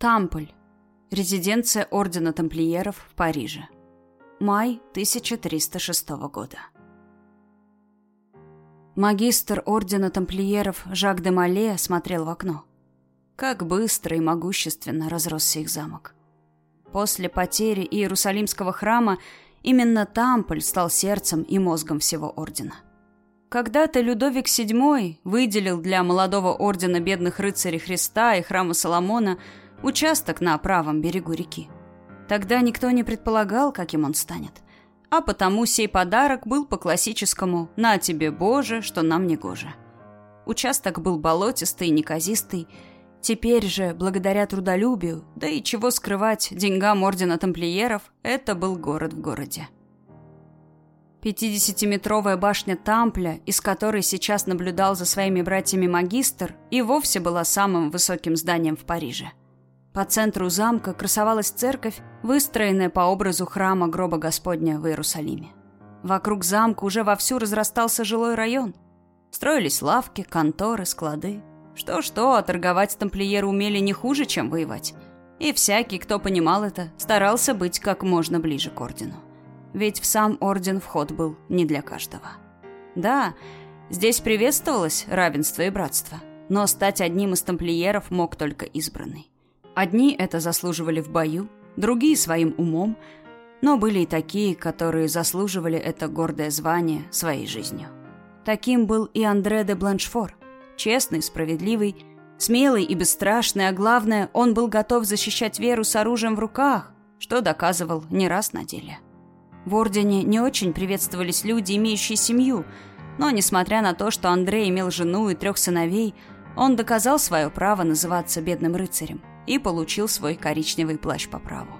Тамполь. Резиденция Ордена Тамплиеров в Париже. Май 1306 года. Магистр Ордена Тамплиеров Жак де Мале смотрел в окно. Как быстро и могущественно разросся их замок. После потери Иерусалимского храма именно Тамполь стал сердцем и мозгом всего Ордена. Когда-то Людовик VII выделил для молодого Ордена Бедных Рыцарей Христа и Храма Соломона участок на правом берегу реки. Тогда никто не предполагал, каким он станет – а потому сей подарок был по классическому «на тебе, Боже, что нам не гоже». Участок был болотистый и неказистый. Теперь же, благодаря трудолюбию, да и чего скрывать, деньгам Ордена Тамплиеров, это был город в городе. Пятидесятиметровая башня Тампля, из которой сейчас наблюдал за своими братьями магистр, и вовсе была самым высоким зданием в Париже. По центру замка красовалась церковь, выстроенная по образу храма гроба Господня в Иерусалиме. Вокруг замка уже вовсю разрастался жилой район. Строились лавки, конторы, склады. Что-что, а торговать тамплиеры умели не хуже, чем воевать. И всякий, кто понимал это, старался быть как можно ближе к ордену. Ведь в сам орден вход был не для каждого. Да, здесь приветствовалось равенство и братство, но стать одним из тамплиеров мог только избранный. Одни это заслуживали в бою, другие своим умом, но были и такие, которые заслуживали это гордое звание своей жизнью. Таким был и Андре де Бланшфор, честный, справедливый, смелый и бесстрашный, а главное, он был готов защищать веру с оружием в руках, что доказывал не раз на деле. В Ордене не очень приветствовались люди, имеющие семью, но, несмотря на то, что Андрей имел жену и трех сыновей, он доказал свое право называться бедным рыцарем и получил свой коричневый плащ по праву.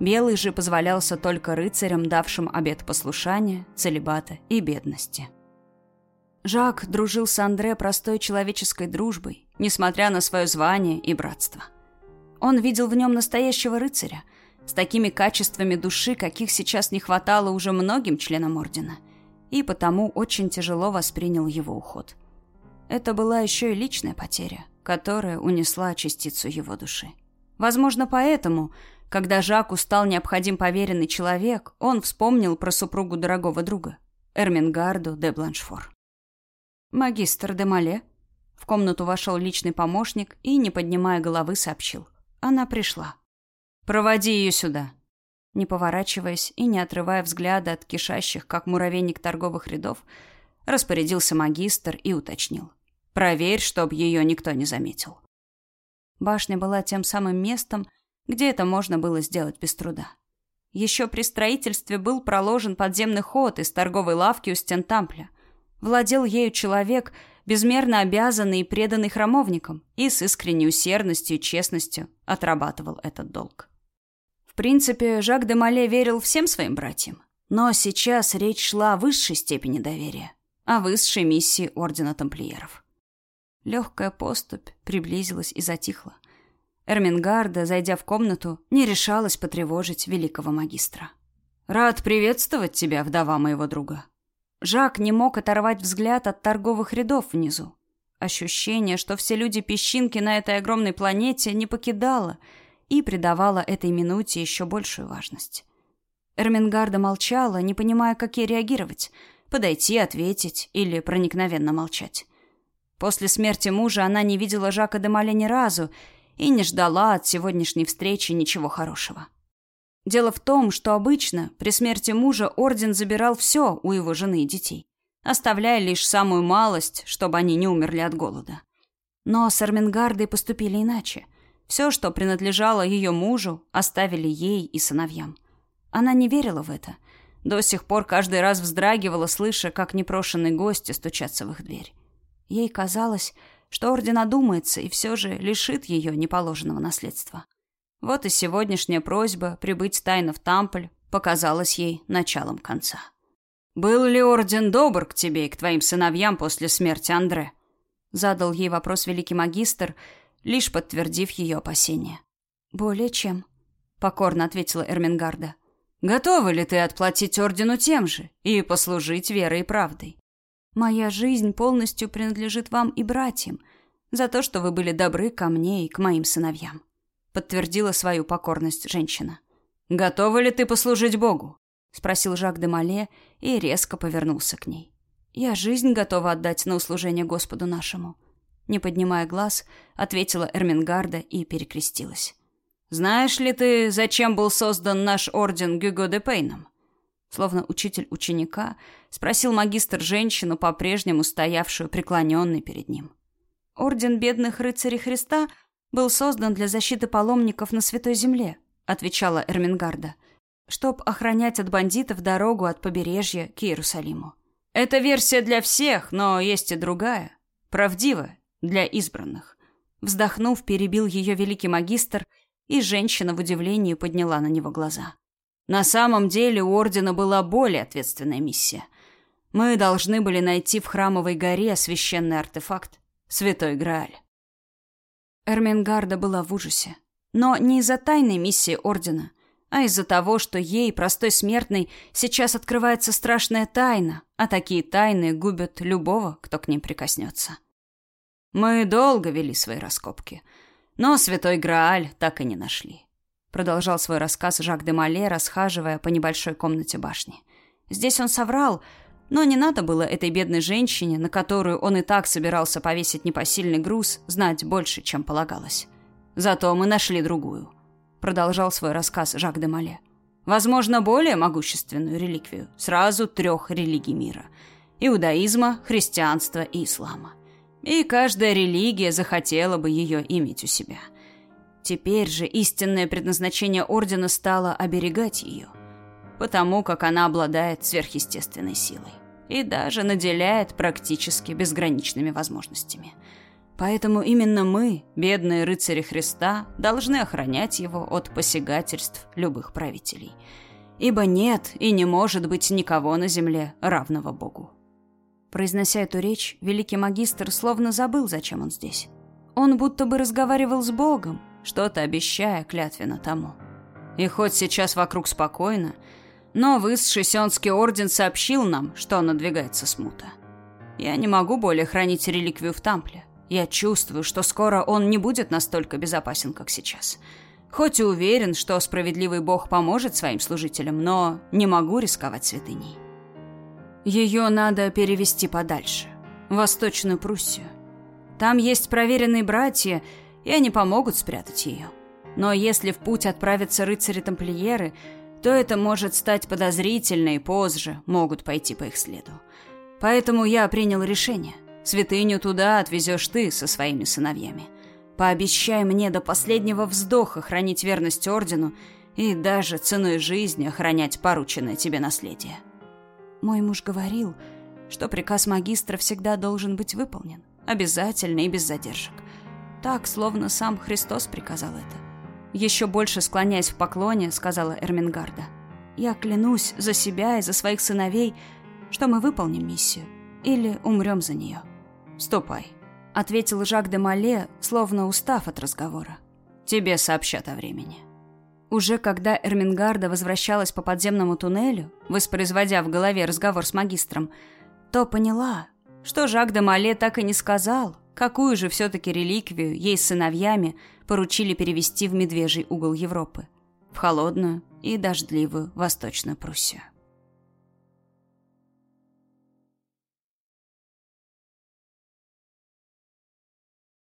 Белый же позволялся только рыцарям, давшим обет послушания, целебата и бедности. Жак дружил с Андре простой человеческой дружбой, несмотря на свое звание и братство. Он видел в нем настоящего рыцаря, с такими качествами души, каких сейчас не хватало уже многим членам Ордена, и потому очень тяжело воспринял его уход. Это была еще и личная потеря – которая унесла частицу его души. Возможно, поэтому, когда Жаку стал необходим поверенный человек, он вспомнил про супругу дорогого друга, Эрмингарду де Бланшфор. «Магистр де Мале?» В комнату вошел личный помощник и, не поднимая головы, сообщил. Она пришла. «Проводи ее сюда». Не поворачиваясь и не отрывая взгляда от кишащих, как муравейник торговых рядов, распорядился магистр и уточнил. Проверь, чтоб ее никто не заметил. Башня была тем самым местом, где это можно было сделать без труда. Еще при строительстве был проложен подземный ход из торговой лавки у стен Тампля. Владел ею человек, безмерно обязанный и преданный храмовникам, и с искренней усердностью и честностью отрабатывал этот долг. В принципе, Жак де Мале верил всем своим братьям, но сейчас речь шла о высшей степени доверия, о высшей миссии Ордена Тамплиеров. Легкая поступь приблизилась и затихла. Эрмингарда, зайдя в комнату, не решалась потревожить великого магистра. «Рад приветствовать тебя, вдова моего друга». Жак не мог оторвать взгляд от торговых рядов внизу. Ощущение, что все люди-песчинки на этой огромной планете не покидало и придавало этой минуте еще большую важность. Эрмингарда молчала, не понимая, как ей реагировать – подойти, ответить или проникновенно молчать. После смерти мужа она не видела Жака де Мале ни разу и не ждала от сегодняшней встречи ничего хорошего. Дело в том, что обычно при смерти мужа орден забирал все у его жены и детей, оставляя лишь самую малость, чтобы они не умерли от голода. Но с Армингардой поступили иначе. Все, что принадлежало ее мужу, оставили ей и сыновьям. Она не верила в это. До сих пор каждый раз вздрагивала, слыша, как непрошенные гости стучатся в их дверь. Ей казалось, что орден одумается и все же лишит ее неположенного наследства. Вот и сегодняшняя просьба прибыть тайно в Тампль показалась ей началом конца. «Был ли орден добр к тебе и к твоим сыновьям после смерти Андре?» Задал ей вопрос великий магистр, лишь подтвердив ее опасения. «Более чем», — покорно ответила Эрмингарда. «Готова ли ты отплатить ордену тем же и послужить верой и правдой?» Моя жизнь полностью принадлежит вам и братьям, за то, что вы были добры ко мне и к моим сыновьям. подтвердила свою покорность женщина. «Готова ли ты послужить Богу?» — спросил Жак де Мале и резко повернулся к ней. «Я жизнь готова отдать на услужение Господу нашему», — не поднимая глаз, ответила Эрмингарда и перекрестилась. «Знаешь ли ты, зачем был создан наш орден Гюго де Пейном?» Словно учитель ученика, спросил магистр женщину, по-прежнему стоявшую преклоненной перед ним. «Орден бедных рыцарей Христа был создан для защиты паломников на Святой Земле», отвечала Эрмингарда, чтоб охранять от бандитов дорогу от побережья к Иерусалиму. Это версия для всех, но есть и другая, правдивая для избранных. Вздохнув, перебил ее великий магистр, и женщина в удивлении подняла на него глаза. На самом деле у ордена была более ответственная миссия. Мы должны были найти в храмовой горе священный артефакт Святой Грааль. Эрмингарда была в ужасе. Но не из-за тайной миссии Ордена, а из-за того, что ей, простой смертной, сейчас открывается страшная тайна, а такие тайны губят любого, кто к ним прикоснется. Мы долго вели свои раскопки, но Святой Грааль так и не нашли. Продолжал свой рассказ Жак де Мале, расхаживая по небольшой комнате башни. Здесь он соврал, но не надо было этой бедной женщине, на которую он и так собирался повесить непосильный груз, знать больше, чем полагалось. Зато мы нашли другую. Продолжал свой рассказ Жак де Мале. Возможно, более могущественную реликвию сразу трех религий мира. Иудаизма, христианства и ислама. И каждая религия захотела бы ее иметь у себя. Теперь же истинное предназначение Ордена стало оберегать ее. Потому как она обладает сверхъестественной силой. И даже наделяет практически безграничными возможностями – Поэтому именно мы, бедные рыцари Христа, должны охранять его от посягательств любых правителей. Ибо нет и не может быть никого на земле, равного Богу. Произнося эту речь, великий магистр словно забыл, зачем он здесь. Он будто бы разговаривал с Богом, что-то обещая клятвенно тому. И хоть сейчас вокруг спокойно, но высший Сионский орден сообщил нам, что надвигается смута. Я не могу более хранить реликвию в Тампле. Я чувствую, что скоро он не будет настолько безопасен, как сейчас. Хоть и уверен, что справедливый бог поможет своим служителям, но не могу рисковать святыней. Ее надо перевести подальше, в Восточную Пруссию. Там есть проверенные братья, и они помогут спрятать ее. Но если в путь отправятся рыцари-тамплиеры, то это может стать подозрительно и позже могут пойти по их следу. Поэтому я принял решение – Святыню туда отвезешь ты со своими сыновьями. Пообещай мне до последнего вздоха хранить верность ордену и даже ценой жизни охранять порученное тебе наследие. Мой муж говорил, что приказ магистра всегда должен быть выполнен, обязательно и без задержек. Так, словно сам Христос приказал это. Еще больше склоняясь в поклоне, сказала Эрмингарда. «Я клянусь за себя и за своих сыновей, что мы выполним миссию или умрем за нее». «Ступай», — ответил Жак де Мале, словно устав от разговора. «Тебе сообщат о времени». Уже когда Эрмингарда возвращалась по подземному туннелю, воспроизводя в голове разговор с магистром, то поняла, что Жак де Мале так и не сказал, какую же все-таки реликвию ей с сыновьями поручили перевести в медвежий угол Европы, в холодную и дождливую Восточную Пруссию.